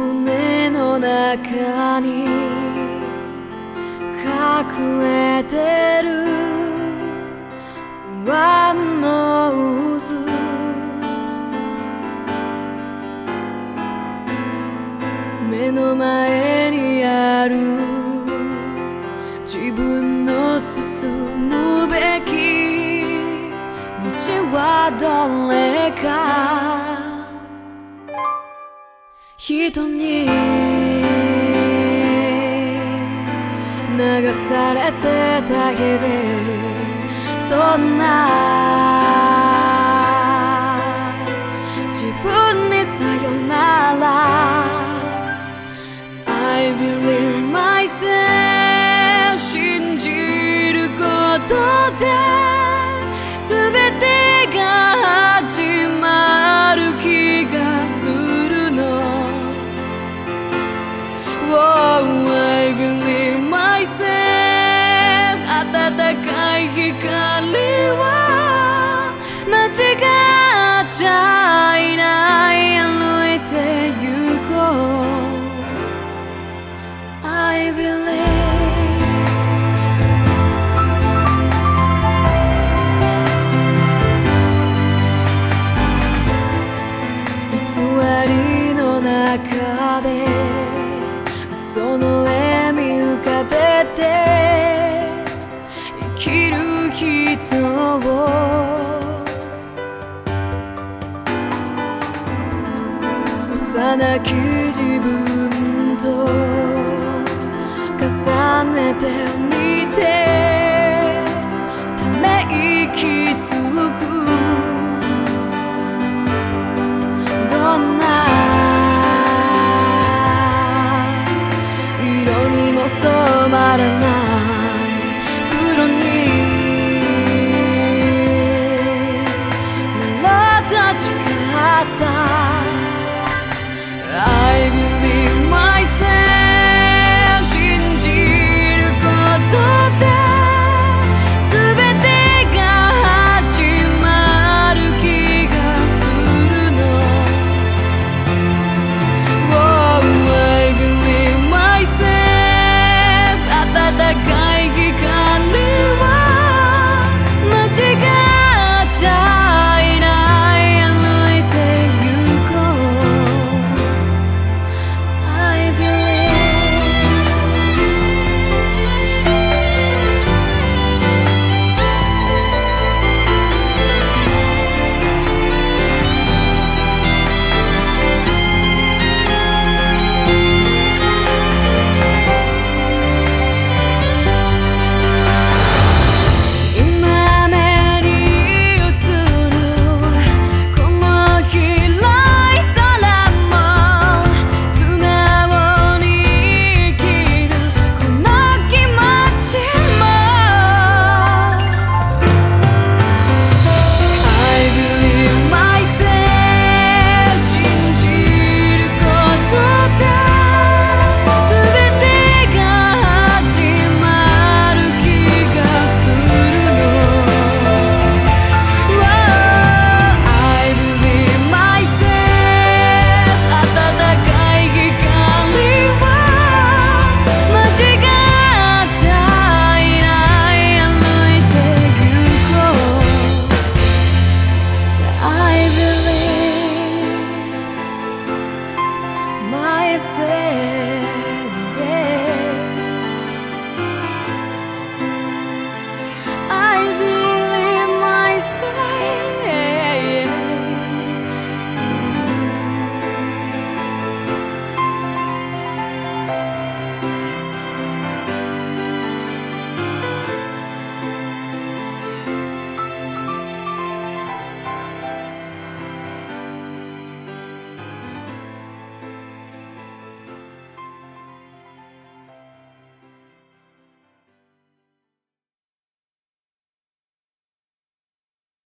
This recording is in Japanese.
胸の中に隠れてる不安の渦。目の前にある自分の進むべき道はどれか。人に流されてだけでそんな自分にさよなら。I believe myself 信じることで幼き自分と重ねてみてため息つくどんな色にも染まらない黒になら立ち方